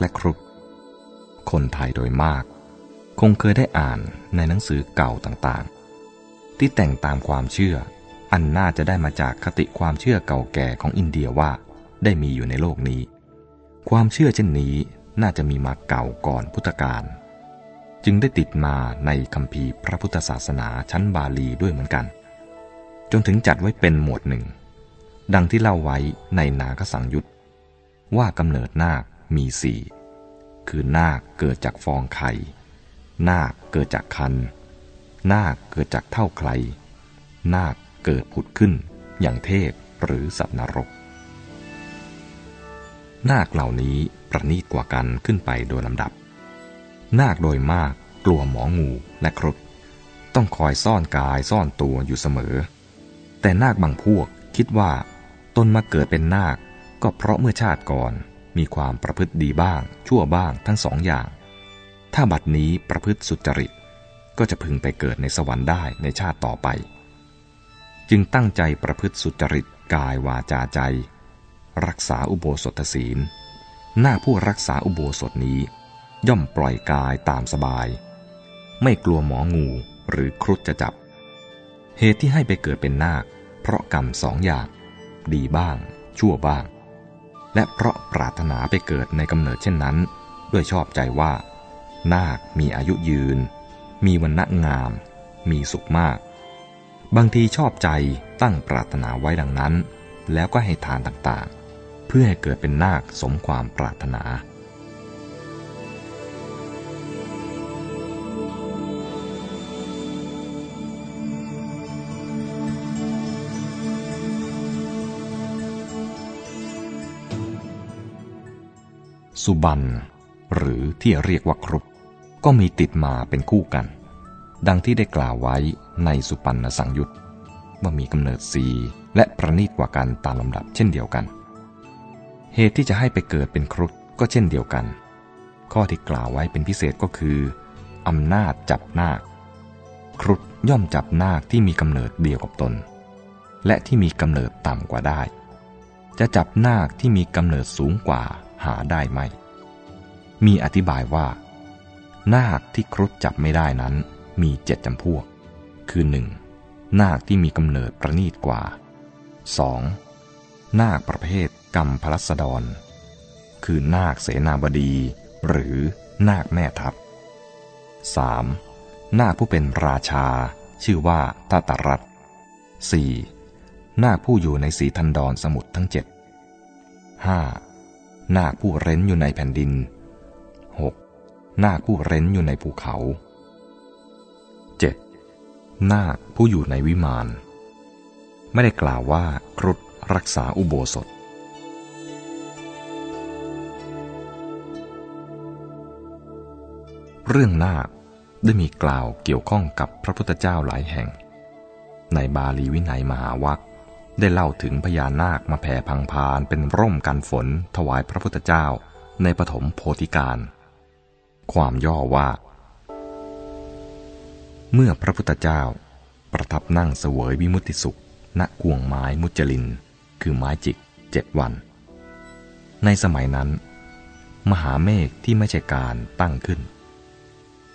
และครุฑคนไทยโดยมาก คงเคยได้อ่านในหนังสือเก่าต่างๆ ที่แต่งตามความเชื่อ อันน่าจะได้มาจากคติความเชื่อเก่าแก่ของอินเดียว่าได้มีอยู่ในโลกนี้ ความเชื่อเช่นนี้น่าจะมีมาเก่าก่อนพุทธกาลจึงได้ติดมาในคำพีพระพุทธศาสนาชั้นบาลีด้วยเหมือนกัน จนถึงจัดไว้เป็นหมวดหนึ่ง ดังที่เล่าไว้ในนาคสังยุตว่ากำเนิดนาค มีสี่คือนาคเกิดจากฟองไข่ นาคเกิดจากคัน นาคเกิดจากเท่าใคร นาคเกิดผุดขึ้น อย่างเทพหรือสัตว์นรก นาคเหล่านี้ประณีตกว่ากันขึ้นไปโดยลำดับ นาคโดยมากกลัวหมองูและครุฑต้องคอยซ่อนกายซ่อนตัวอยู่เสมอ แต่นาคบางพวกคิดว่า ตนมาเกิดเป็นนาคก็เพราะเมื่อชาติก่อน มีความประพฤติดีบ้าง ชั่วบ้างทั้งสองอย่าง ถ้าบัดนี้ประพฤติสุจริต ก็จะพึงไปเกิดในสวรรค์ได้ในชาติต่อไป จึงตั้งใจประพฤติสุจริตกายวาจาใจ รักษาอุโบสถศีล หน้าผู้รักษาอุโบสถนี้ ย่อมปล่อยกายตามสบาย ไม่กลัวหมองูหรือครุฑจะจับ เหตุที่ให้ไปเกิดเป็นนาค เพราะกรรมสองอย่าง ดีบ้าง ชั่วบ้าง และเพราะปรารถนาไปเกิดในกำเนิดเช่นนั้น ด้วยชอบใจว่า นาคมีอายุยืน มีวันณะงาม มีสุขมาก บางทีชอบใจตั้งปรารถนาไว้ดังนั้น แล้วก็ให้ทานต่างๆ เพื่อให้เกิดเป็นนาคสมความปรารถนา สุบัน หรือที่เรียกว่าครุฑก็มีติดมาเป็นคู่กัน ดังที่ได้กล่าวไว้ในสุปันนสังยุตว่ามีกำเนิดสีและประณีตกว่ากันตามลำดับเช่นเดียวกัน เหตุที่จะให้ไปเกิดเป็นครุฑก็เช่นเดียวกัน ข้อที่กล่าวไว้เป็นพิเศษก็คืออำนาจจับนาค ครุฑย่อมจับนาคที่มีกำเนิดเดียวกับตน และที่มีกำเนิดต่ำกว่าได้ จะจับนาคที่มีกำเนิดสูงกว่า หาได้ไหมมีอธิบายว่า นาคที่ครุฑจับไม่ได้นั้นมีเจ็ดจำพวก คือหนึ่งนาคที่มีกำเนิดประณีตกว่า 2. นาคประเภทกรรมพลัสดร คือนาคเสนาบดี หรือนาคแม่ทัพ 3. นาคผู้เป็นราชา ชื่อว่าตาตรัต 4. นาคผู้อยู่ในสีทันดรสมุทรทั้งเจ็ด 5. นาคผู้เร้นอยู่ในแผ่นดิน 6. นาคผู้เร้นอยู่ในภูเขา 7. นาคผู้อยู่ในวิมาน ไม่ได้กล่าวว่าครุฑรักษาอุโบสถ เรื่องนาคได้มีกล่าวเกี่ยวข้องกับพระพุทธเจ้าหลายแห่ง ในบาลีวินัยมหาวัค ได้เล่าถึงพญานาคมาแผ่พังพานเป็นร่มกันฝนถวายพระพุทธเจ้าในปฐมโพธิการ ความย่อว่า เมื่อพระพุทธเจ้า ประทับนั่งเสวยวิมุติสุข ณกวงไม้มุจลิน คือไม้จิกเจ็ดวัน ในสมัยนั้น มหาเมฆที่ไม่ใช่การตั้งขึ้น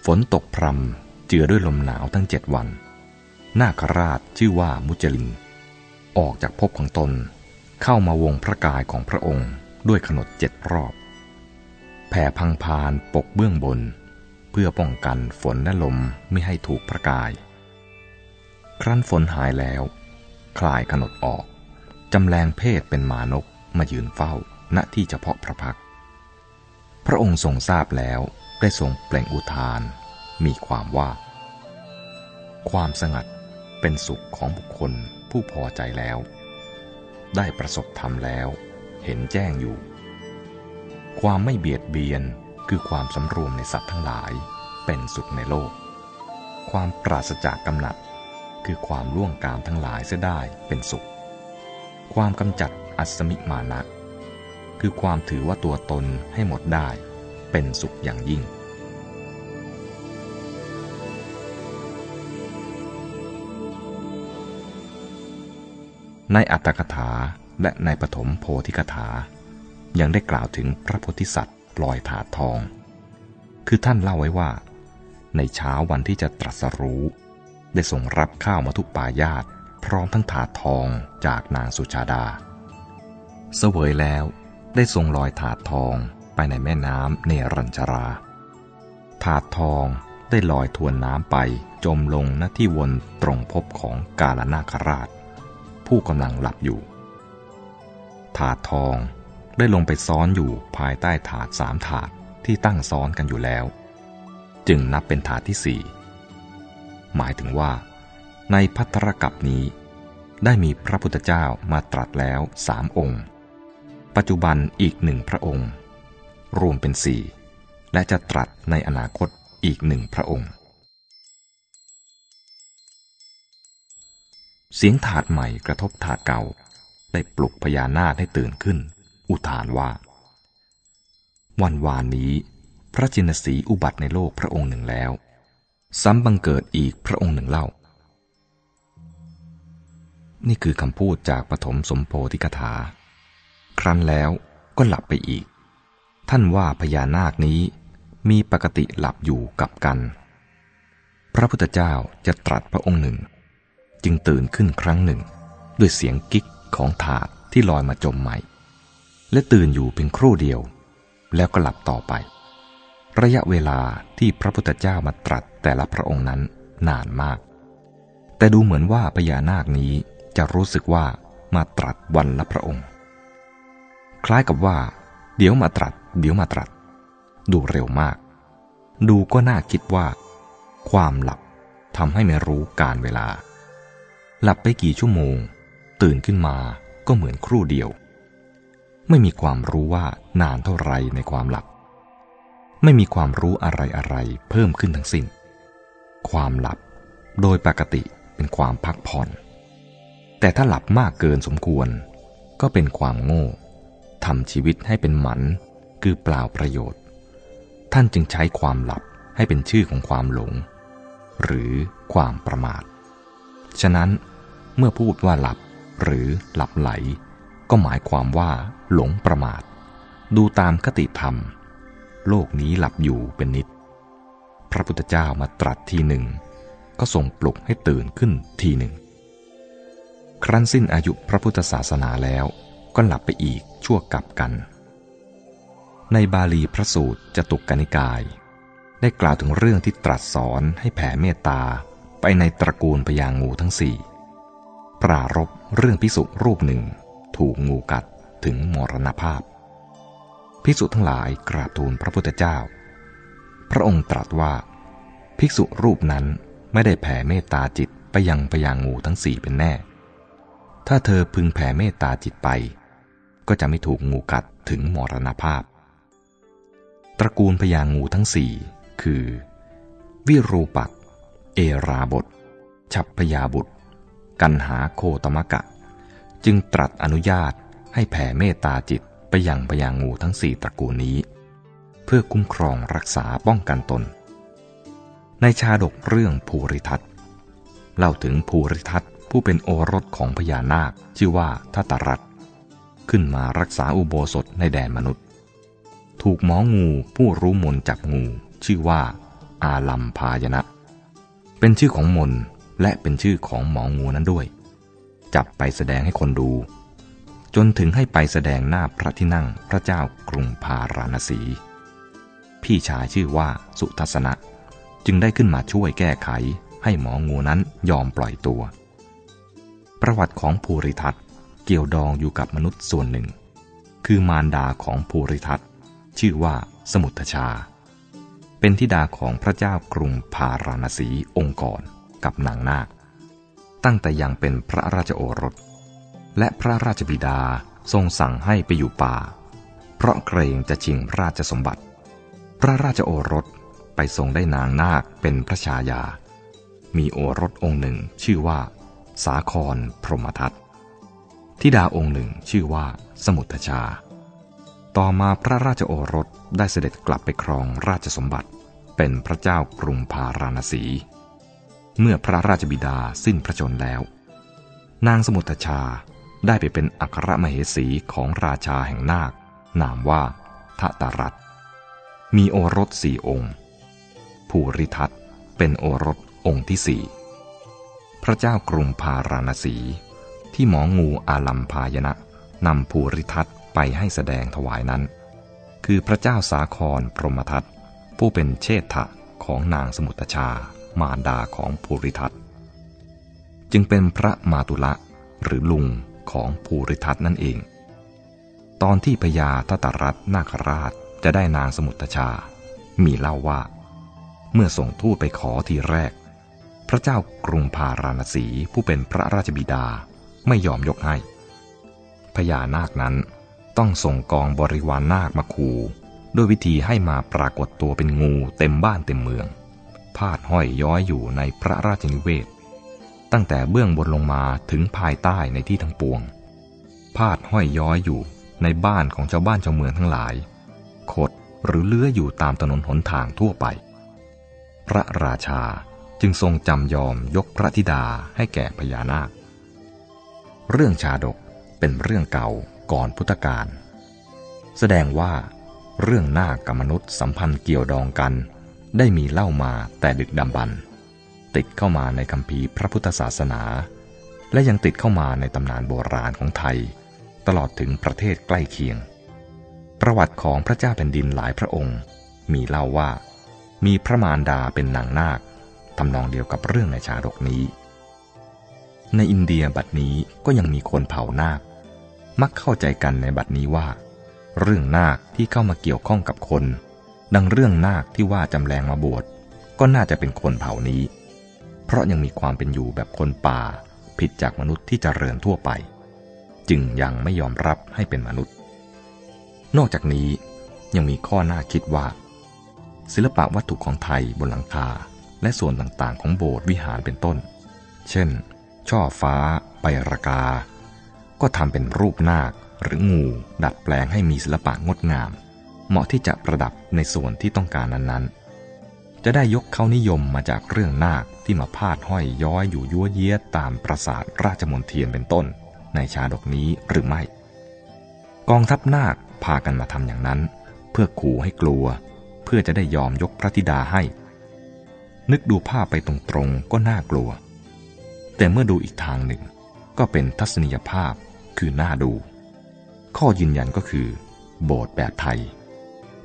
ฝนตกพรำเจือด้วยลมหนาวทั้งเจ็ดวัน นาคราชชื่อว่ามุจลิน ออกจากภพของตน เข้ามาวงพระกายของพระองค์ด้วยขนดเจ็ดรอบ แผ่พังพานปกเบื้องบน เพื่อป้องกันฝนและลมไม่ให้ถูกพระกาย ครั้นฝนหายแล้ว คลายขนดออก จำแรงเพศเป็นมานกมายืนเฝ้าณที่เฉพาะพระพัก พระองค์ทรงทราบแล้วได้ทรงเปล่งอุทาน มีความว่า ความสงัดเป็นสุขของบุคคล ผู้พอใจแล้ว ได้ประสบธรรมแล้ว เห็นแจ้งอยู่ ความไม่เบียดเบียนคือความสำรวมในสัตว์ทั้งหลาย เป็นสุขในโลก ความปราศจากกำหนัด คือความล่วงกามทั้งหลายเสียได้เป็นสุข ความกำจัดอัศมิมานะคือความถือว่าตัวตนให้หมดได้ เป็นสุขอย่างยิ่ง ในอัตถกถาและในปฐมโพธิกถา ยังได้กล่าวถึงพระโพธิสัตว์ลอยถาดทอง คือท่านเล่าไว้ว่า ในเช้าวันที่จะตรัสรู้ ได้ส่งรับข้าวมาทุกปายาตพร้อมทั้งถาดทองจากนางสุชาดา เสวยแล้วได้ทรงลอยถาดทองไปในแม่น้ำเนรัญชรา ถาดทองได้ลอยทวนน้ำไปจมลงณที่วนตรงพบของกาลนาคราช ผู้กำลังหลับอยู่ ถาดทองได้ลงไปซ้อนอยู่ภายใต้ถาดสามถาดที่ตั้งซ้อนกันอยู่แล้ว จึงนับเป็นถาดที่สี่หมายถึงว่า ในพัทรกับนี้ ได้มีพระพุทธเจ้ามาตรัสแล้วสามองค์ ปัจจุบันอีกหนึ่งพระองค์ รวมเป็นสี่และจะตรัสในอนาคตอีกหนึ่งพระองค์ เสียงถาดใหม่กระทบถาดเก่า ได้ปลุกพญานาคให้ตื่นขึ้น อุทานว่า วันวานนี้ พระจินสีอุบัติในโลกพระองค์หนึ่งแล้ว ซ้ำบังเกิดอีกพระองค์หนึ่งเล่า นี่คือคำพูดจากปฐมสมโพธิกถา ครั้นแล้วก็หลับไปอีก ท่านว่าพญานาคนี้มีปกติหลับอยู่กับกัน พระพุทธเจ้าจะตรัสพระองค์หนึ่ง จึงตื่นขึ้นครั้งหนึ่ง ด้วยเสียงกิ๊กของถาดที่ลอยมาจมใหม่ และตื่นอยู่เพียงครู่เดียว แล้วก็หลับต่อไป ระยะเวลาที่พระพุทธเจ้ามาตรัสแต่ละพระองค์นั้นนานมาก แต่ดูเหมือนว่าพญานาคนี้จะรู้สึกว่ามาตรัสวันละพระองค์ คล้ายกับว่า เดี๋ยวมาตรัส เดี๋ยวมาตรัส ดูเร็วมาก ดูก็น่าคิดว่า ความหลับทำให้ไม่รู้การเวลา หลับไปกี่ชั่วโมง ตื่นขึ้นมาก็เหมือนครู่เดียว ไม่มีความรู้ว่านานเท่าไรในความหลับ ไม่มีความรู้อะไรอะไรเพิ่มขึ้นทั้งสิ้น ความหลับโดยปกติเป็นความพักผ่อน แต่ถ้าหลับมากเกินสมควร ก็เป็นความโง่ทำชีวิตให้เป็นหมันคือเปล่าประโยชน์ ท่านจึงใช้ความหลับให้เป็นชื่อของความหลง หรือความประมาท ฉะนั้นเมื่อพูดว่าหลับหรือหลับไหล ก็หมายความว่า หลงประมาท ดูตามคติธรรม โลกนี้หลับอยู่เป็นนิด พระพุทธเจ้ามาตรัสทีหนึ่ง ก็ส่งปลุกให้ตื่นขึ้นทีหนึ่ง ครั้นสิ้นอายุพระพุทธศาสนาแล้วก็หลับไปอีกชั่วกับกัน ในบาลีพระสูตรจตุกกนิกาย ได้กล่าวถึงเรื่องที่ตรัสสอนให้แผ่เมตตา ไปในตระกูลพญางูทั้งสี่ปรารบเรื่องพิสุรูปหนึ่ง ถูกงูกัดถึงมรณภาพภิกษุทั้งหลายกราบทูลพระพุทธเจ้า พระองค์ตรัสว่า ภิกษุรูปนั้นไม่ได้แผ่เมตตาจิตไปยังพญางูทั้งสี่เป็นแน่ ถ้าเธอพึงแผ่เมตตาจิตไป ก็จะไม่ถูกงูกัดถึงมรณภาพ ตระกูลพญางูทั้งสี่คือ วิรูปัก เอราบท ฉับพยาบุตร กันหาโคตมกะ จึงตรัสอนุญาตให้แผ่เมตตาจิตไปยังพญางูทั้งสี่ตระกูลนี้ เพื่อคุ้มครองรักษาป้องกันตน ในชาดกเรื่องภูริทัตเล่าถึงภูริทัตผู้เป็นโอรสของพญานาคชื่อว่าทัตรัตขึ้นมารักษาอุโบสถในแดนมนุษย์ ถูกหมองูผู้รู้มนจับงู ชื่อว่า อาลัมพายนะ เป็นชื่อของมนและเป็นชื่อของหมองูนั้นด้วย จับไปแสดงให้คนดู จนถึงให้ไปแสดงหน้าพระที่นั่งพระเจ้ากรุงพาราณสี พี่ชายชื่อว่าสุทัศนะ จึงได้ขึ้นมาช่วยแก้ไขให้หมองูนั้นยอมปล่อยตัว ประวัติของภูริทัตเกี่ยวดองอยู่กับมนุษย์ส่วนหนึ่ง คือมารดาของภูริทัตชื่อว่าสมุทชา เป็นธิดาของพระเจ้ากรุงพาราณสีองค์ก่อนกับนางนาค ตั้งแต่ยังเป็นพระราชโอรส และพระราชบิดาทรงสั่งให้ไปอยู่ป่า เพราะเกรงจะชิงราชสมบัติ พระราชโอรสไปทรงได้นางนาคเป็นพระชายา มีโอรสองค์หนึ่งชื่อว่า สาครพรหมทัตธิดาองค์หนึ่งชื่อว่าสมุทชา ต่อมาพระราชโอรสได้เสด็จกลับไปครองราชสมบัติ เป็นพระเจ้ากรุงพาราณสี เมื่อพระราชบิดาสิ้นพระชนแล้ว นางสมุทชาได้ไปเป็นอัครมเหสีของราชาแห่งนาคนามว่าทะตารัตมีโอรสสี่องค์ ภูริทัตเป็นโอรสองค์ที่สี่พระเจ้ากรุงพาราณสี ที่หมองูอาลัมพายนะนำภูริทัตไปให้แสดงถวายนั้น คือพระเจ้าสาครพรหมทัต ผู้เป็นเชษฐะของนางสมุตชามารดาของภูริทัตจึงเป็นพระมาตุละหรือลุงของภูริทัตนั่นเอง ตอนที่พญาทตรัตนาคราชจะได้นางสมุตชา มีเล่าว่า เมื่อส่งทูตไปขอทีแรก พระเจ้ากรุงพาราณสีผู้เป็นพระราชบิดาไม่ยอมยกให้พญานาคนั้นต้องส่งกองบริวารนนาคมาคู ด้วยวิธีให้มาปรากฏตัวเป็นงูเต็มบ้านเต็มเมือง พาดห้อยย้อยอยู่ในพระราชนิเวศ ตั้งแต่เบื้องบนลงมาถึงภายใต้ในที่ทั้งปวง พาดห้อยย้อยอยู่ในบ้านของชาวบ้านชาวเมืองทั้งหลาย ขดหรือเลื้ออยู่ตามถนนหนทางทั่วไป พระราชาจึงทรงจำยอมยกพระธิดาให้แก่พญานาค เรื่องชาดกเป็นเรื่องเก่าก่อนพุทธกาลแสดงว่า เรื่องนาคกับมนุษย์สัมพันธ์เกี่ยวดองกัน ได้มีเล่ามาแต่ดึกดำบรรติดเข้ามาในคำพีพระพุทธศาสนา และยังติดเข้ามาในตำนานโบราณของไทย ตลอดถึงประเทศใกล้เคียง ประวัติของพระเจ้าแผ่นดินหลายพระองค์ มีเล่าว่า มีพระมารดาเป็นนางนาคทำนองเดียวกับเรื่องในชาดกนี้ ในอินเดียบัดนี้ก็ยังมีคนเผานาค มักเข้าใจกันในบัดนี้ว่า เรื่องนาคที่เข้ามาเกี่ยวข้องกับคน ดังเรื่องนาคที่ว่าจำแรงมาบวชก็น่าจะเป็นคนเผ่านี้ เพราะยังมีความเป็นอยู่แบบคนป่า ผิดจากมนุษย์ที่จเจริญทั่วไป จึงยังไม่ยอมรับให้เป็นมนุษย์ นอกจากนี้ยังมีข้อน่าคิดว่า ศิลปะวัตถุของไทยบนหลังคาและส่วนต่างๆ ของโบสถ์วิหารเป็นต้น เช่น ช่อฟ้า ใบรากา ก็ทำเป็นรูปนาค หรืองูดัดแปลงให้มีศิลปะงดงาม เหมาะที่จะประดับในส่วนที่ต้องการนั้นๆ จะได้ยกเขานิยมมาจากเรื่องนาคที่มาพาดห้อยย้อยอยู่ยั่วเยี้ยตามปราสาทราชมนเทียนเป็นต้น ในชาดกนี้หรือไม่ กองทัพนาคพากันมาทำอย่างนั้น เพื่อขู่ให้กลัว เพื่อจะได้ยอมยกพระธิดาให้ นึกดูภาพไปตรงๆก็น่ากลัว แต่เมื่อดูอีกทางหนึ่ง ก็เป็นทัศนียภาพคือน้าดู ข้อยืนยันก็คือ โบสถ์แบบไทย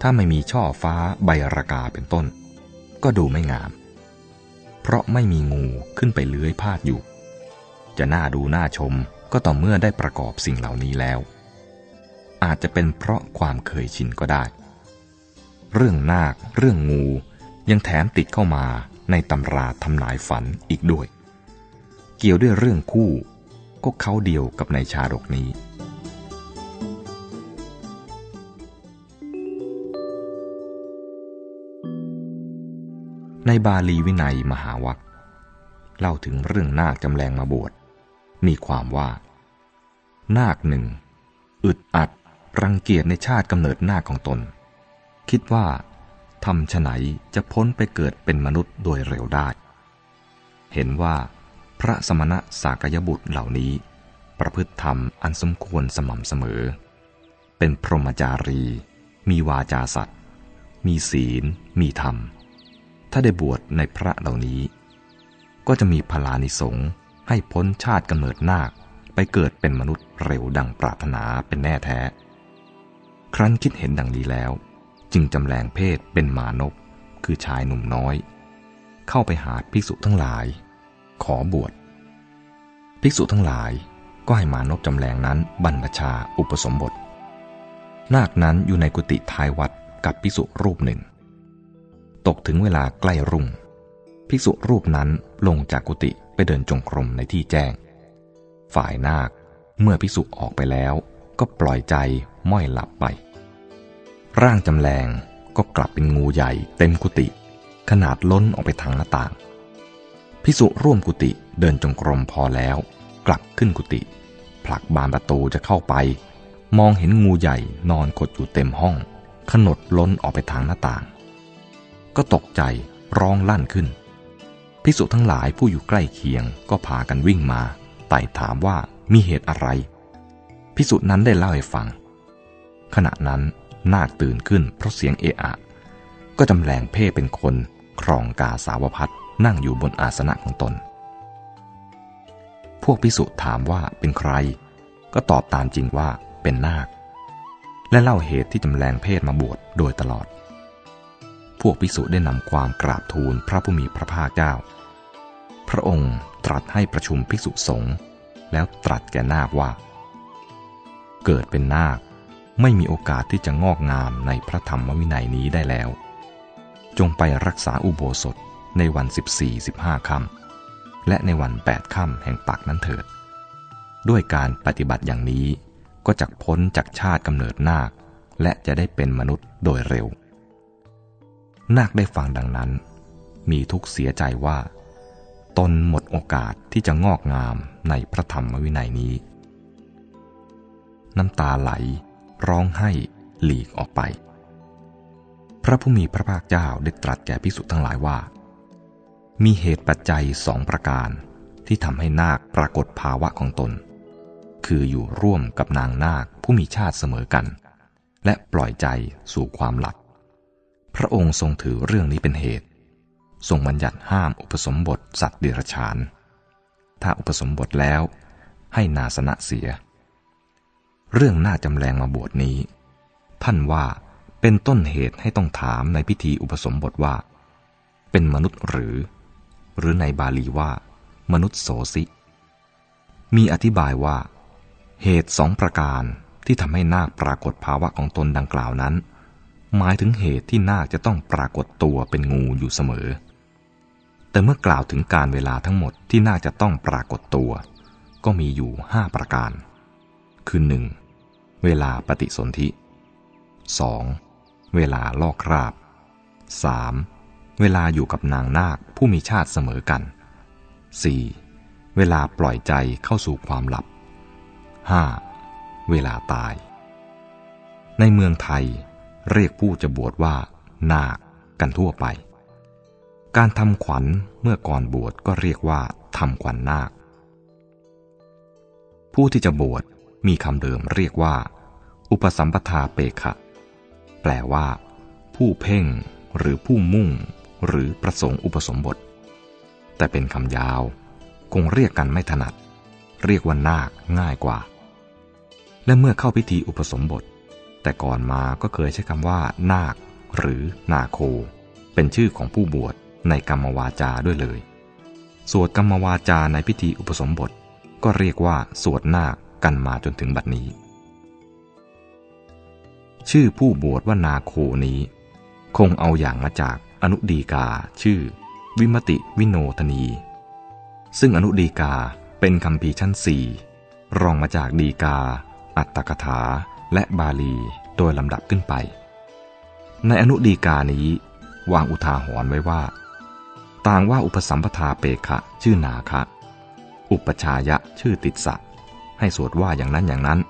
ถ้าไม่มีช่อฟ้าใบรากาเป็นต้น ก็ดูไม่งาม เพราะไม่มีงูขึ้นไปเลื้อยพาดอยู่ จะน่าดูน่าชมก็ต่อเมื่อได้ประกอบสิ่งเหล่านี้แล้ว อาจจะเป็นเพราะความเคยชินก็ได้ เรื่องนาค เรื่องงูยังแถมติดเข้ามาในตำราทำนายฝันอีกด้วย เกี่ยวด้วยเรื่องคู่ก็เขาเดียวกับในชาดกนี้ ในบาลีวินัยมหาวัคเล่าถึงเรื่องนาคจำแรงมาบวช มีความว่า นาคหนึ่ง อึดอัด รังเกียจในชาติกำเนิดนาคของตน คิดว่าทำฉไหนจะพ้นไปเกิดเป็นมนุษย์โดยเร็วได้ เห็นว่า พระสมณะสากยบุตรเหล่านี้ ประพฤติธรรมอันสมควรสม่ำเสมอ เป็นพรหมจารี มีวาจาสัตว์ มีศีล มีธรรม ถ้าได้บวชในพระเหล่านี้ ก็จะมีพลานิสงให้พ้นชาติกำเนิดนาคไปเกิดเป็นมนุษย์เร็วดังปรารถนาเป็นแน่แท้ ครั้นคิดเห็นดังนี้แล้ว จึงจำแรงเพศเป็นมานพคือชายหนุ่มน้อย เข้าไปหาภิกษุทั้งหลาย ขอบวชภิกษุทั้งหลายก็ให้มานพจำแรงนั้นบรรพชาอุปสมบท นาคนั้นอยู่ในกุฏิท้ายวัดกับภิกษุรูปหนึ่ง ตกถึงเวลาใกล้รุ่ง ภิกษุรูปนั้นลงจากกุฏิไปเดินจงกรมในที่แจ้ง ฝ่ายนาคเมื่อภิกษุออกไปแล้วก็ปล่อยใจม้อยหลับไป ร่างจำแรงก็กลับเป็นงูใหญ่เต็มกุฏิขนาดล้นออกไปทางหน้าต่างภิกษุร่วมกุฏิเดินจงกรมพอแล้ว กลับขึ้นกุฏิผลักบานประตูจะเข้าไป มองเห็นงูใหญ่นอนขดอยู่เต็มห้อง ขนดล้นออกไปทางหน้าต่าง ก็ตกใจร้องลั่นขึ้น ภิกษุทั้งหลายผู้อยู่ใกล้เคียงก็พากันวิ่งมาไต่ถามว่ามีเหตุอะไร ภิกษุนั้นได้เล่าให้ฟัง ขณะนั้นนาคตื่นขึ้นเพราะเสียงเอะอะ ก็จำแรงเพ่เป็นคนครองกาสาวพัดนั่งอยู่บนอาสนะของตน พวกพิสุถามว่าเป็นใคร ก็ตอบตามจริงว่าเป็นนาค และเล่าเหตุที่จำแรงเพศมาบวชโดยตลอด พวกพิสุได้นำความกราบทูลพระผู้มีพระภาคเจ้า พระองค์ตรัสให้ประชุมภิกษุสงฆ์แล้วตรัสแก่นาคว่า เกิดเป็นนาคไม่มีโอกาสที่จะงอกงามในพระธรรมวินัยนี้ได้แล้ว จงไปรักษาอุโบสถในวัน 14-15ค่ำและในวัน 8ค่ำแห่งปักนั้นเถิด ด้วยการปฏิบัติอย่างนี้ก็จะพ้นจากชาติกำเนิดนาค และจะได้เป็นมนุษย์โดยเร็ว นาคได้ฟังดังนั้น มีทุกเสียใจว่า ตนหมดโอกาสที่จะงอกงามในพระธรรมวินัยนี้ น้ำตาไหลร้องไห้หลีกออกไป พระผู้มีพระภาคเจ้าได้ตรัสแก่ภิกษุทั้งหลายว่า มีเหตุปัจจัยสองประการที่ทำให้นาคปรากฏภาวะของตน คืออยู่ร่วมกับนางนาคผู้มีชาติเสมอกัน และปล่อยใจสู่ความหลับ พระองค์ทรงถือเรื่องนี้เป็นเหตุ ทรงบัญญัติห้ามอุปสมบทสัตว์เดรัจฉาน ถ้าอุปสมบทแล้วให้นาสนะเสีย เรื่องหน้าจำแรงมาบวชนี้ ท่านว่าเป็นต้นเหตุให้ต้องถามในพิธีอุปสมบทว่า เป็นมนุษย์หรือ หรือในบาลีว่า มนุษย์โสสิมีอธิบายว่า เหตุสองประการที่ทำให้นาคปรากฏภาวะของตนดังกล่าวนั้น หมายถึงเหตุที่นาคจะต้องปรากฏตัวเป็นงูอยู่เสมอ แต่เมื่อกล่าวถึงการเวลาทั้งหมดที่น่าจะต้องปรากฏตัว ก็มีอยู่ห้าประการ คือหนึ่งเวลาปฏิสนธิ 2. เวลาลอกคราบ 3. เวลาอยู่กับนางนาคผู้มีชาติเสมอกัน 4. เวลาปล่อยใจเข้าสู่ความหลับ 5. เวลาตาย ในเมืองไทย เรียกผู้จะบวชว่า นาคกันทั่วไป การทำขวัญเมื่อก่อนบวชก็เรียกว่าทำขวัญนนาค ผู้ที่จะบวชมีคำเดิมเรียกว่า อุปสัมปทาเปขะ แปลว่า ผู้เพ่งหรือผู้มุ่ง หรือประสงค์อุปสมบท แต่เป็นคำยาว คงเรียกกันไม่ถนัด เรียกว่านาคง่ายกว่า และเมื่อเข้าพิธีอุปสมบท แต่ก่อนมาก็เคยใช้คำว่า นาค หรือนาโค เป็นชื่อของผู้บวชในกรรมวาจาด้วยเลย สวดกรรมวาจาในพิธีอุปสมบท ก็เรียกว่า สวดนาคกันมาจนถึงบัดนี้ ชื่อผู้บวชว่านาโคนี้ คงเอาอย่างมาจากอนุดีกา ชื่อ วิมติวิโนทนี ซึ่งอนุดีกาเป็นคำพีชั้นสี่รองมาจากดีกา อัตตกถา และบาลีโดยลำดับขึ้นไป ในอนุดีกานี้ วางอุทาหรณ์ไว้ว่า ต่างว่าอุปสัมปทาเปคะชื่อนาคะ อุปชายะชื่อติดสะ ให้สวดว่าอย่างนั้นอย่างนั้น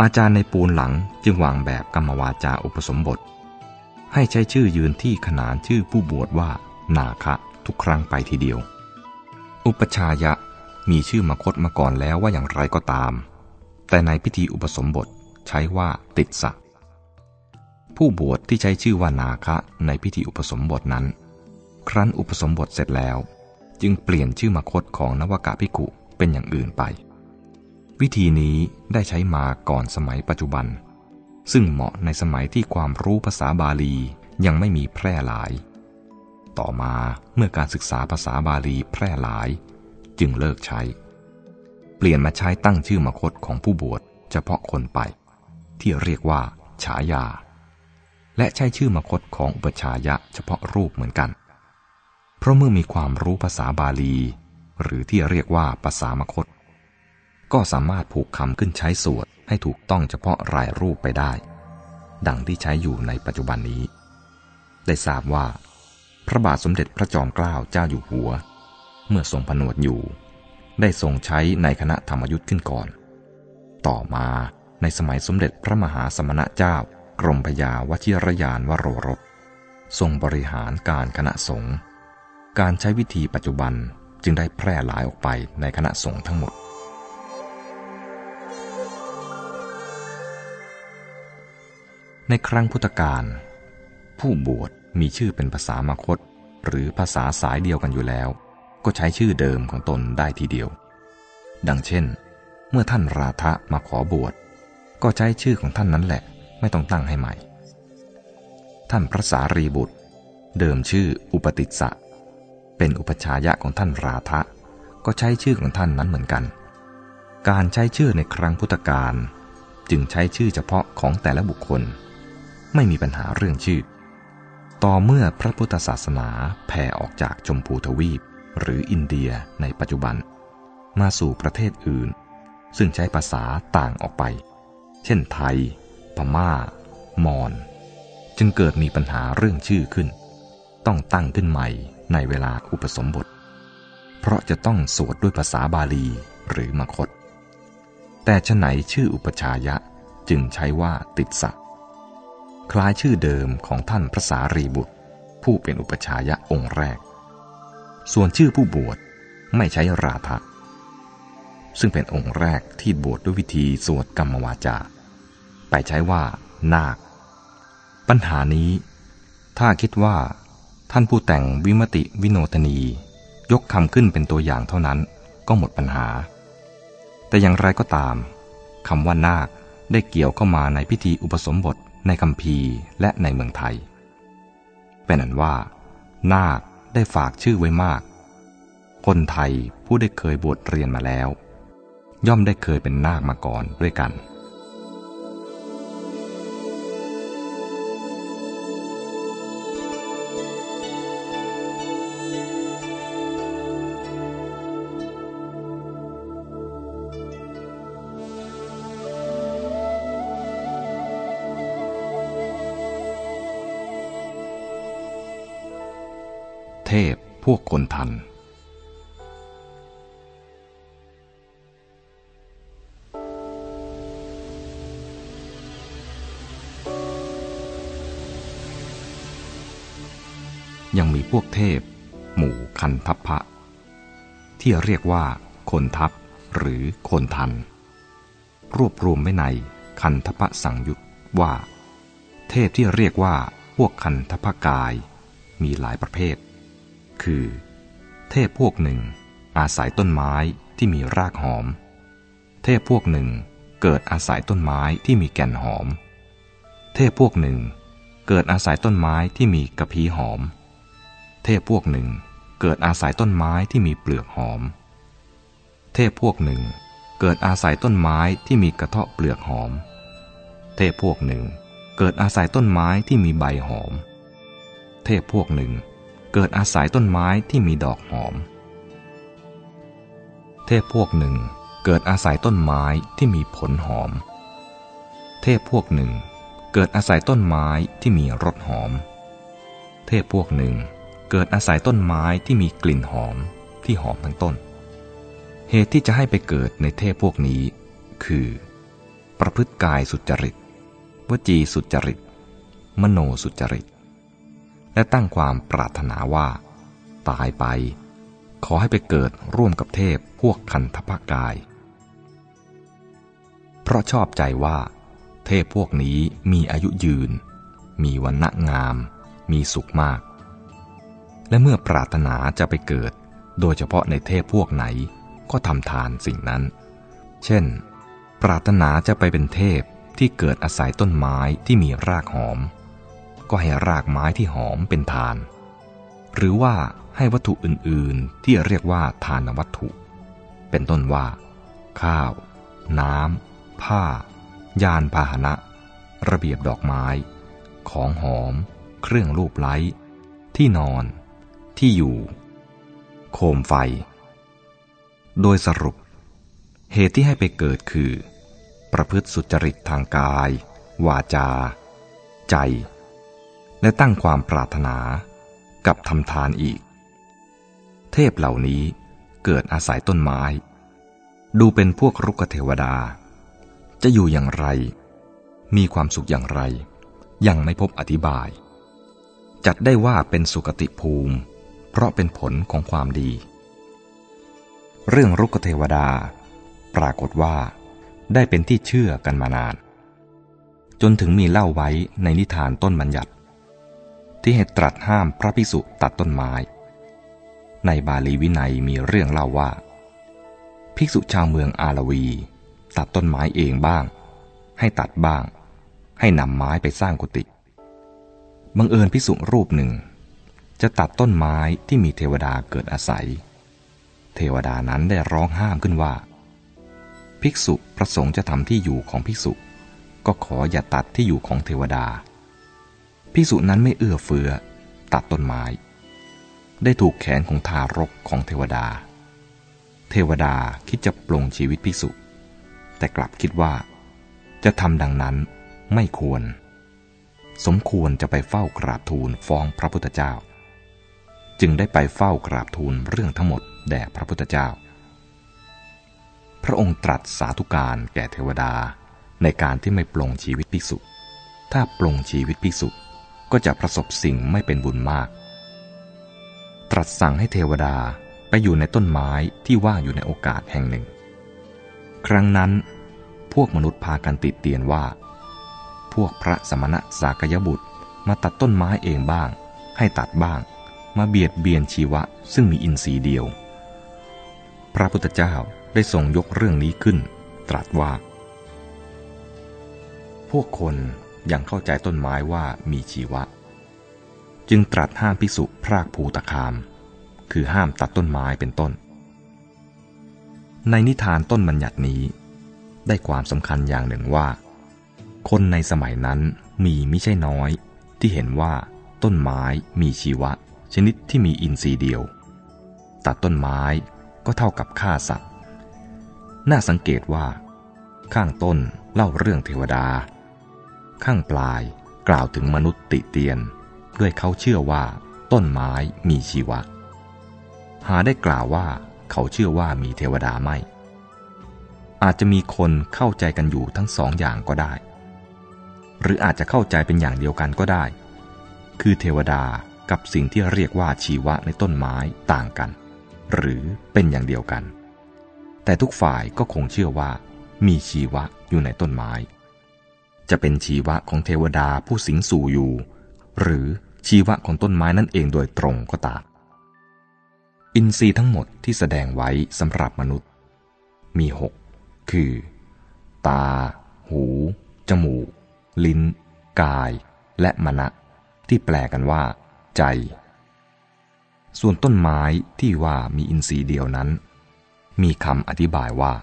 อาจารย์ในปูนหลังจึงวางแบบกรรมวาจาอุปสมบท ให้ใช้ชื่อยืนที่ขนานชื่อผู้บวชว่า นาคะทุกครั้งไปทีเดียว อุปชายะมีชื่อมคตมาก่อนแล้วว่าอย่างไรก็ตาม แต่ในพิธีอุปสมบท ใช้ว่าติดสะ ผู้บวชที่ใช้ชื่อว่านาคะในพิธีอุปสมบทนั้น ครั้นอุปสมบทเสร็จแล้ว จึงเปลี่ยนชื่อมาคตของนวากาภิกุเป็นอย่างอื่นไป วิธีนี้ได้ใช้มาก่อนสมัยปัจจุบัน ซึ่งเหมาะในสมัยที่ความรู้ภาษาบาลียังไม่มีแพร่หลาย ต่อมาเมื่อการศึกษาภาษาบาลีแพร่หลาย จึงเลิกใช้ เปลี่ยนมาใช้ตั้งชื่อมคตของผู้บวชเฉพาะคนไป ที่เรียกว่า ฉายา และใช้ชื่อมคตของอุปชายะเฉพาะรูปเหมือนกัน เพราะเมื่อมีความรู้ภาษาบาลี หรือที่เรียกว่าภาษามคต ก็สามารถผูกคำขึ้นใช้สวดให้ถูกต้องเฉพาะรายรูปไปได้ ดังที่ใช้อยู่ในปัจจุบันนี้ ได้ทราบว่า พระบาทสมเด็จพระจอมเกล้าเจ้าอยู่หัว เมื่อทรงผนวดอยู่ ได้ทรงใช้ในคณะธรรมยุทธ์ขึ้นก่อน ต่อมา ในสมัยสมเด็จพระมหาสมณเจ้ากรมพยาวชิรยานวโรรสทรงบริหารการคณะสงฆ์การใช้วิธีปัจจุบันจึงได้แพร่หลายออกไปในคณะสงฆ์ทั้งหมด ในครั้งพุทธกาลผู้บวชมีชื่อเป็นภาษามคต หรือภาษาสายเดียวกันอยู่แล้ว ก็ใช้ชื่อเดิมของตนได้ทีเดียว ดังเช่น เมื่อท่านราธะมาขอบวช ก็ใช้ชื่อของท่านนั้นแหละ ไม่ต้องตั้งให้ใหม่ ท่านพระสารีบุตร เดิมชื่ออุปติสสะเป็นอุปชายะของท่านราธะ ก็ใช้ชื่อของท่านนั้นเหมือนกัน การใช้ชื่อในครั้งพุทธกาลจึงใช้ชื่อเฉพาะของแต่ละบุคคล ไม่มีปัญหาเรื่องชื่อ ต่อเมื่อพระพุทธศาสนาแผ่ออกจากชมพูทวีป หรืออินเดียในปัจจุบัน มาสู่ประเทศอื่น ซึ่งใช้ภาษาต่างออกไป เช่นไทย พม่า มอญจึงเกิดมีปัญหาเรื่องชื่อขึ้น ต้องตั้งขึ้นใหม่ในเวลาอุปสมบท เพราะจะต้องสวดด้วยภาษาบาลีหรือมคต แต่ชไหนชื่ออุปชายะจึงใช้ว่าติดสะ คล้ายชื่อเดิมของท่านพระสารีบุตร ผู้เป็นอุปชายะองค์แรก ส่วนชื่อผู้บวชไม่ใช้ราธะ ซึ่งเป็นองค์แรกที่บวชดด้วยวิธีสวดกรรมวาจา แต่ใช้ว่านาค ปัญหานี้ ถ้าคิดว่า ท่านผู้แต่งวิมติวิโนทนี ยกคำขึ้นเป็นตัวอย่างเท่านั้นก็หมดปัญหา แต่อย่างไรก็ตามคำว่านาคได้เกี่ยวเข้ามาในพิธีอุปสมบทในคำพีและในเมืองไทย เป็นอันว่า นาคได้ฝากชื่อไว้มาก คนไทยผู้ได้เคยบวชเรียนมาแล้ว ย่อมได้เคยเป็นนาคมาก่อนด้วยกัน เทพพวกคนทัน ยังมีพวกเทพ หมู่คันทัพพะ ที่เรียกว่าคนทัพหรือคนทัน รวบรวมไว้ในคันทพะสังยุตว่า เทพที่เรียกว่าพวกคันทพกายมีหลายประเภท คือ เทพพวกหนึ่ง อาศัยต้นไม้ที่มีรากหอม เทพพวกหนึ่งเกิดอาศัยต้นไม้ที่มีแก่นหอม เทพพวกหนึ่ง เกิดอาศัยต้นไม้ที่มีกระพี้หอม เทพพวกหนึ่งเกิดอาศัยต้นไม้ที่มีเปลือกหอม เทพพวกหนึ่งเกิดอาศัยต้นไม้ที่มีกระเทาะเปลือกหอม เทพพวกหนึ่งเกิดอาศัยต้นไม้ที่มีใบหอม เทพพวกหนึ่งเกิดอาศัยต้นไม้ที่มีดอกหอม เทพพวกหนึ่งเกิดอาศัยต้นไม้ที่มีผลหอม เทพพวกหนึ่งเกิดอาศัยต้นไม้ที่มีรสหอม เทพพวกหนึ่ง เกิดอาศัยต้นไม้ที่มีกลิ่นหอมที่หอมทั้งต้น เหตุที่จะให้ไปเกิดในเทพพวกนี้ คือ ประพฤติกายสุจริต วจีสุจริต มโนสุจริต และตั้งความปรารถนาว่า ตายไป ขอให้ไปเกิดร่วมกับเทพพวกคันทพกาย เพราะชอบใจว่า เทพพวกนี้มีอายุยืน มีวันณะงาม มีสุขมาก และเมื่อปรารถนาจะไปเกิด โดยเฉพาะในเทพพวกไหน ก็ทำทานสิ่งนั้น เช่น ปรารถนาจะไปเป็นเทพที่เกิดอาศัยต้นไม้ที่มีรากหอม ก็ให้รากไม้ที่หอมเป็นทาน หรือว่าให้วัตถุอื่น ๆ ที่เรียกว่าทานวัตถุ เป็นต้นว่า ข้าว น้ำ ผ้า ยานพาหนะ ระเบียบดอกไม้ ของหอม เครื่องรูปไล้ ที่นอน ที่อยู่ โคมไฟ โดยสรุป เหตุที่ให้ไปเกิดคือ ประพฤติสุจริตทางกาย วาจา ใจ และตั้งความปรารถนากับทำทานอีก เทพเหล่านี้เกิดอาศัยต้นไม้ ดูเป็นพวกรุกเทวดา จะอยู่อย่างไร มีความสุขอย่างไร ยังไม่พบอธิบาย จัดได้ว่าเป็นสุกติภูมิ เพราะเป็นผลของความดี เรื่องรุกเทวดา ปรากฏว่า ได้เป็นที่เชื่อกันมานาน จนถึงมีเล่าไว้ในนิทานต้นบัญญัติ ที่ให้ตรัสห้ามพระพิสุตัดต้นไม้ ในบาลีวินัยมีเรื่องเล่าว่า ภิกษุชาวเมืองอาลวี ตัดต้นไม้เองบ้าง ให้ตัดบ้าง ให้นำไม้ไปสร้างกุฏิบังเอิญพิสุรูปหนึ่ง จะตัดต้นไม้ที่มีเทวดาเกิดอาศัย เทวดานั้นได้ร้องห้ามขึ้นว่า ภิกษุประสงค์จะทำที่อยู่ของภิกษุ ก็ขออย่าตัดที่อยู่ของเทวดา ภิกษุนั้นไม่เอื้อเฟื้อตัดต้นไม้ ได้ถูกแขนของทารกของเทวดา เทวดาคิดจะปลงชีวิตภิกษุ แต่กลับคิดว่า จะทำดังนั้นไม่ควร สมควรจะไปเฝ้ากราบทูลฟ้องพระพุทธเจ้า จึงได้ไปเฝ้ากราบทูลเรื่องทั้งหมดแด่พระพุทธเจ้า พระองค์ตรัสสาธุการแก่เทวดาในการที่ไม่ปลงชีวิตภิกษุ ถ้าปลงชีวิตภิกษุก็จะประสบสิ่งไม่เป็นบุญมาก ตรัสสั่งให้เทวดาไปอยู่ในต้นไม้ที่ว่างอยู่ในโอกาสแห่งหนึ่ง ครั้งนั้น พวกมนุษย์พากันติดเตียนว่า พวกพระสมณะสากยบุตรมาตัดต้นไม้เองบ้าง ให้ตัดบ้าง มาเบียดเบียนชีวะซึ่งมีอินทรีย์เดียว พระพุทธเจ้าได้ทรงยกเรื่องนี้ขึ้น ตรัสว่า พวกคนยังเข้าใจต้นไม้ว่ามีชีวะ จึงตรัสห้ามภิกษุพรากภูตะคาม คือห้ามตัดต้นไม้เป็นต้น ในนิทานต้นบัญญัตินี้ ได้ความสำคัญอย่างหนึ่งว่า คนในสมัยนั้นมีไม่ใช่น้อยที่เห็นว่าต้นไม้มีชีวะ ชนิดที่มีอินทรีย์เดียว ตัดต้นไม้ก็เท่ากับฆ่าสัตว์ น่าสังเกตว่า ข้างต้นเล่าเรื่องเทวดา ข้างปลายกล่าวถึงมนุษย์ติเตียน ด้วยเขาเชื่อว่า ต้นไม้มีชีวะ หาได้กล่าวว่าเขาเชื่อว่ามีเทวดาไม่ อาจจะมีคนเข้าใจกันอยู่ทั้งสองอย่างก็ได้ หรืออาจจะเข้าใจเป็นอย่างเดียวกันก็ได้ คือเทวดา กับสิ่งที่เรียกว่าชีวะในต้นไม้ต่างกัน หรือเป็นอย่างเดียวกัน แต่ทุกฝ่ายก็คงเชื่อว่า มีชีวะอยู่ในต้นไม้ จะเป็นชีวะของเทวดาผู้สิงสู่อยู่ หรือชีวะของต้นไม้นั่นเองโดยตรงก็ตามอินทรีย์ทั้งหมดที่แสดงไว้สำหรับมนุษย์ มีหกคือ ตา หู จมูก ลิ้น กาย และมณะที่แปลกันว่า ใจ ส่วนต้นไม้ที่ว่ามีอินทรีย์เดียวนั้น มีคำอธิบายว่า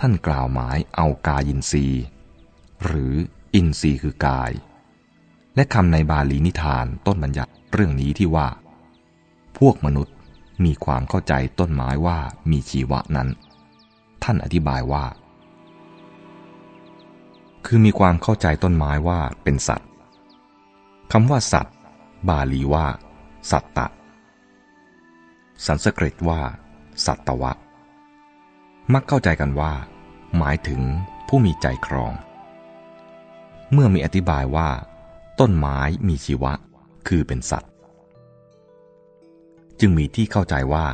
ท่านกล่าวหมายเอากายินทรีย์หรืออินทรีย์คือกาย และคำในบาลีนิทานต้นบัญญัติเรื่องนี้ที่ว่า พวกมนุษย์มีความเข้าใจต้นไม้ว่ามีชีวะนั้น ท่านอธิบายว่า คือมีความเข้าใจต้นไม้ว่าเป็นสัตว์คำว่าสัตว์ บาลีว่า สัตตะ สันสกฤตว่า สัตวะ มักเข้าใจกันว่า หมายถึงผู้มีใจครอง เมื่อมีอธิบายว่า ต้นไม้มีชีวะ คือเป็นสัตว์ จึงมีที่เข้าใจว่า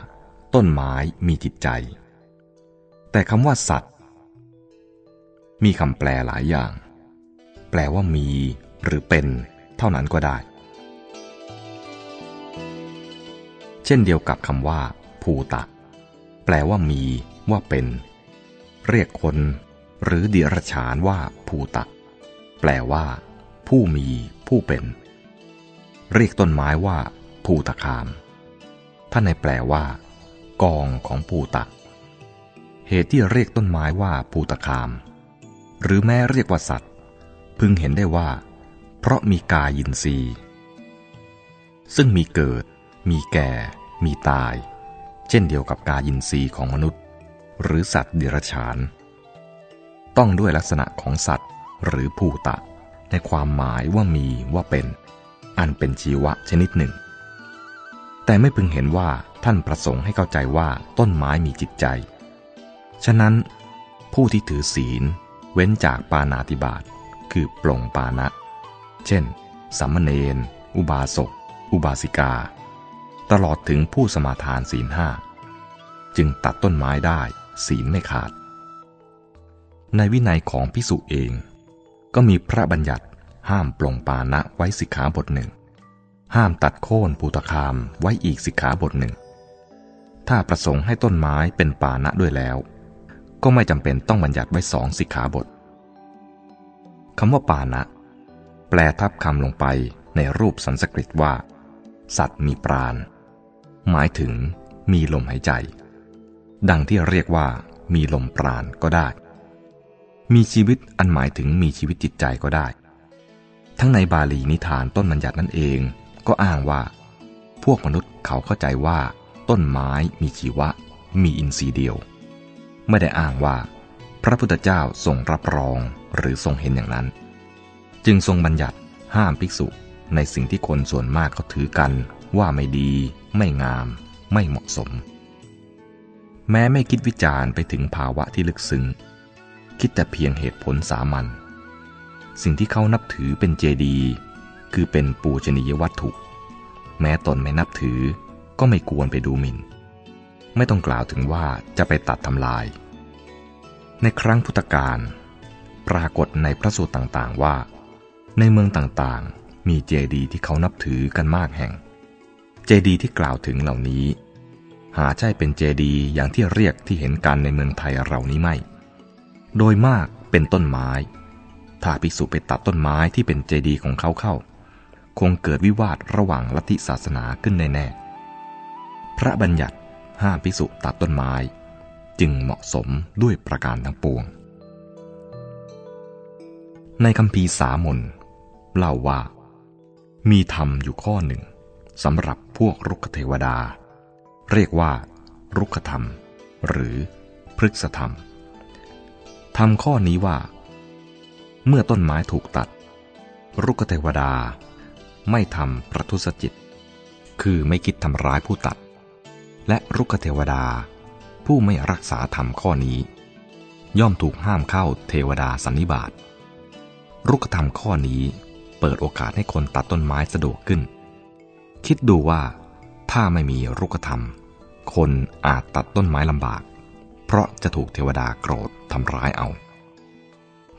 ต้นไม้มีจิตใจ แต่คำว่าสัตว์ มีคำแปลหลายอย่าง แปลว่ามีหรือเป็น เท่านั้นก็ได้ ช่นเดียวกับคำว่า ภูตะ แปลว่ามี ว่าเป็น เรียกคน หรือเดียรฉานว่า ภูตะ แปลว่า ผู้มี ผู้เป็น เรียกต้นไม้ว่า ภูตะคาม ท่านในแปลว่า กองของภูตะ เหตุที่เรียกต้นไม้ว่า ภูตะคาม หรือแม้เรียกว่าสัตว์ พึงเห็นได้ว่า เพราะมีกายินทรีย์ซึ่งมีเกิด มีแก่ มีตาย เช่นเดียวกับกายินทรีย์ของมนุษย์ หรือสัตว์เดรัจฉาน ต้องด้วยลักษณะของสัตว์หรือภูตะ ในความหมายว่ามีว่าเป็น อันเป็นชีวะชนิดหนึ่ง แต่ไม่พึงเห็นว่าท่านประสงค์ให้เข้าใจว่าต้นไม้มีจิตใจ ฉะนั้น ผู้ที่ถือศีล เว้นจากปานาติบาตคือปลงปานะ เช่น สัมมเนน อุบาสก อุบาสิกา ตลอดถึงผู้สมาทานศีลห้าจึงตัดต้นไม้ได้ศีลไม่ขาด ในวินัยของพิสุเอง ก็มีพระบัญญัติห้ามปลงปานะไว้สิกขาบทหนึ่ง ห้ามตัดโค่นปูตคามไว้อีกสิกขาบทหนึ่ง ถ้าประสงค์ให้ต้นไม้เป็นปานะด้วยแล้ว ก็ไม่จำเป็นต้องบัญญัติไว้สองสิกขาบทคำว่าปานะ แปลทับคำลงไปในรูปสันสกฤตว่า สัตว์มีปราณ หมายถึงมีลมหายใจ ดังที่เรียกว่ามีลมปราณก็ได้ มีชีวิตอันหมายถึงมีชีวิตจิตใจก็ได้ ทั้งในบาลีนิทานต้นบัญญัตินั่นเองก็อ้างว่า พวกมนุษย์เขาเข้าใจว่า ต้นไม้มีชีวะ มีอินทรีย์เดียว ไม่ได้อ้างว่า พระพุทธเจ้าทรงรับรองหรือทรงเห็นอย่างนั้น จึงทรงบัญญัติห้ามภิกษุในสิ่งที่คนส่วนมากเขาถือกัน ว่าไม่ดี ไม่งาม ไม่เหมาะสม แม้ไม่คิดวิจารณ์ไปถึงภาวะที่ลึกซึ้ง คิดแต่เพียงเหตุผลสามัญ สิ่งที่เขานับถือเป็นเจดี คือเป็นปูชนียวัตถุ แม้ตนไม่นับถือ ก็ไม่ควรไปดูหมิน่น ไม่ต้องกล่าวถึงว่าจะไปตัดทำลาย ในครั้งพุทธกาลปรากฏในพระสูตรต่างๆว่า ในเมืองต่างๆ มีเจดีย์ที่เขานับถือกันมากแห่ง จดีที่กล่าวถึงเหล่านี้ หาใช่เป็นเจดีอย่างที่เรียกที่เห็นกันในเมืองไทยเรานี้ไม่ โดยมากเป็นต้นไม้ ถ้าภิกษุไปตัดต้นไม้ที่เป็นเจดีของเขาเข้า คงเกิดวิวาทระหว่างลัทธิศาสนาขึ้นแน่ๆพระบัญญัติห้ามพิสุตัดต้นไม้ จึงเหมาะสมด้วยประการทั้งปวง ในคำพีสามนเล่าว่า มีธรรมอยู่ข้อหนึ่งสำหรับ พวกรุกขเทวดา เรียกว่า รุกขธรรม หรือพฤกษธรรมทำข้อนี้ว่า เมื่อต้นไม้ถูกตัด รุกขเทวดาไม่ทำประทุษจิต คือไม่คิดทำร้ายผู้ตัด และรุกขเทวดา ผู้ไม่รักษาธรรมข้อนี้ ย่อมถูกห้ามเข้าเทวดาสันนิบาตรุกธรรมข้อนี้เปิดโอกาสให้คนตัดต้นไม้สะดวกขึ้น คิดดูว่าถ้าไม่มีรุกธรรม คนอาจตัดต้นไม้ลำบาก เพราะจะถูกเทวดาโกรธทำร้ายเอา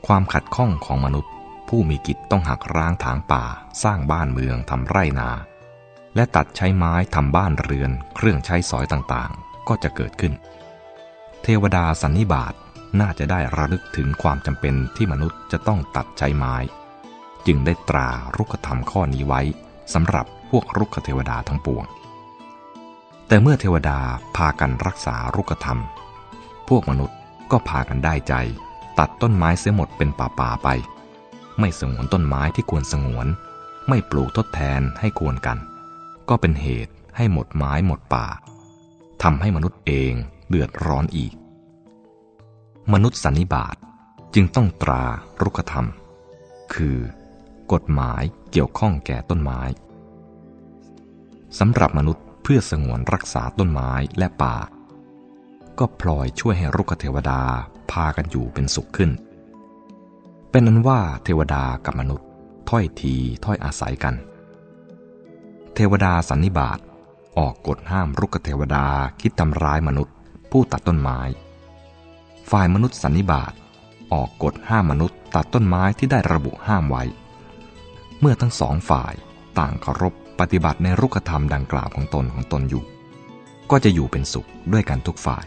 ความขัดข้องของมนุษย์ผู้มีกิจต้องหักร้างถางป่า สร้างบ้านเมืองทำไร่นา และตัดใช้ไม้ทำบ้านเรือน เครื่องใช้สอยต่างๆ ก็จะเกิดขึ้น เทวดาสันนิบาตน่าจะได้ระลึกถึงความจำเป็นที่มนุษย์จะต้องตัดใช้ไม้ จึงได้ตรารุกธรรมข้อนี้ไว้ สำหรับพวกรุกขเทวดาทั้งปวง แต่เมื่อเทวดาพากันรักษารุกธรรม พวกมนุษย์ก็พากันได้ใจ ตัดต้นไม้เสียหมดเป็นป่าๆไป ไม่สงวนต้นไม้ที่ควรสงวน ไม่ปลูกทดแทนให้ควรกัน ก็เป็นเหตุให้หมดไม้หมดป่าทำให้มนุษย์เองเดือดร้อนอีก มนุษย์สันนิบาตจึงต้องตรารุกธรรม คือ กฎหมายเกี่ยวข้องแก่ต้นไม้สำหรับมนุษย์เพื่อสงวนรักษาต้นไม้และป่า ก็พลอยช่วยให้รุกเทวดาพากันอยู่เป็นสุขขึ้น เป็นนั้นว่าเทวดากับมนุษย์ถ้อยทีถ้อยอาศัยกัน เทวดาสันนิบาตออกกฎห้ามรุกเทวดาคิดทำร้ายมนุษย์ ผู้ตัดต้นไม้ ฝ่ายมนุษย์สันนิบาตออกกฎห้ามมนุษย์ตัดต้นไม้ที่ได้ระบุห้ามไว้ เมื่อทั้งสองฝ่ายต่างเคารพปฏิบัติในรุกธรรมดังกล่าวของตนของตนอยู่ ก็จะอยู่เป็นสุขด้วยกันทุกฝ่าย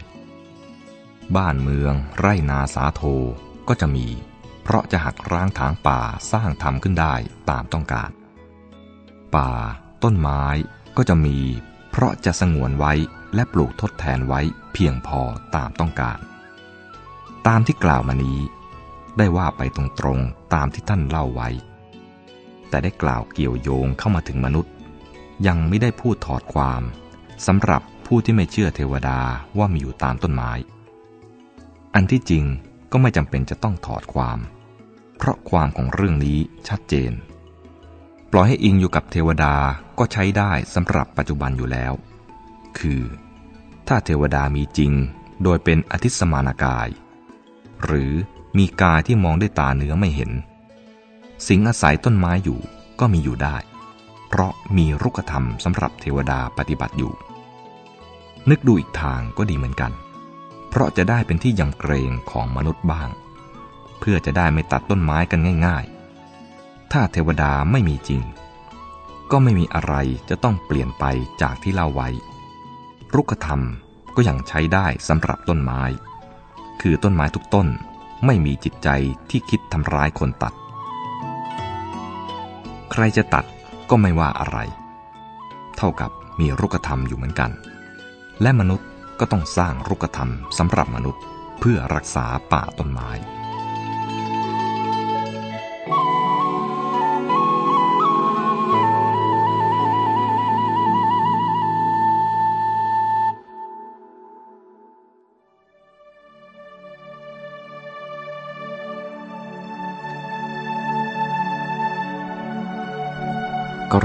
บ้านเมือง ไร่นาสาโทก็จะมี เพราะจะหักร้างทางป่าสร้างทำขึ้นได้ตามต้องการ ป่า ต้นไม้ก็จะมี เพราะจะสงวนไว้และปลูกทดแทนไว้เพียงพอตามต้องการ ตามที่กล่าวมานี้ ได้ว่าไปตรงๆตามที่ท่านเล่าไว้ แต่ได้กล่าวเกี่ยวโยงเข้ามาถึงมนุษย์ ยังไม่ได้พูดถอดความสำหรับผู้ที่ไม่เชื่อเทวดาว่ามีอยู่ตามต้นไม้ อันที่จริงก็ไม่จำเป็นจะต้องถอดความ เพราะความของเรื่องนี้ชัดเจน ปล่อยให้อิงอยู่กับเทวดาก็ใช้ได้สำหรับปัจจุบันอยู่แล้ว คือ ถ้าเทวดามีจริงโดยเป็นอธิสมานากาย หรือมีกายที่มองด้วยตาเนื้อไม่เห็น สิงอาศัยต้นไม้อยู่ก็มีอยู่ได้ เพราะมีรุกธรรมสำหรับเทวดาปฏิบัติอยู่ นึกดูอีกทางก็ดีเหมือนกัน เพราะจะได้เป็นที่ยำเกรงของมนุษย์บ้าง เพื่อจะได้ไม่ตัดต้นไม้กันง่าย ๆ ถ้าเทวดาไม่มีจริง ก็ไม่มีอะไรจะต้องเปลี่ยนไปจากที่เล่าไว้ รุกธรรมก็ยังใช้ได้สำหรับต้นไม้ คือต้นไม้ทุกต้นไม่มีจิตใจที่คิดทำร้ายคนตัด ใครจะตัดก็ไม่ว่าอะไร เท่ากับมีรุกธรรมอยู่เหมือนกัน และมนุษย์ก็ต้องสร้างรุกธรรมสำหรับมนุษย์เพื่อรักษาป่าต้นไม้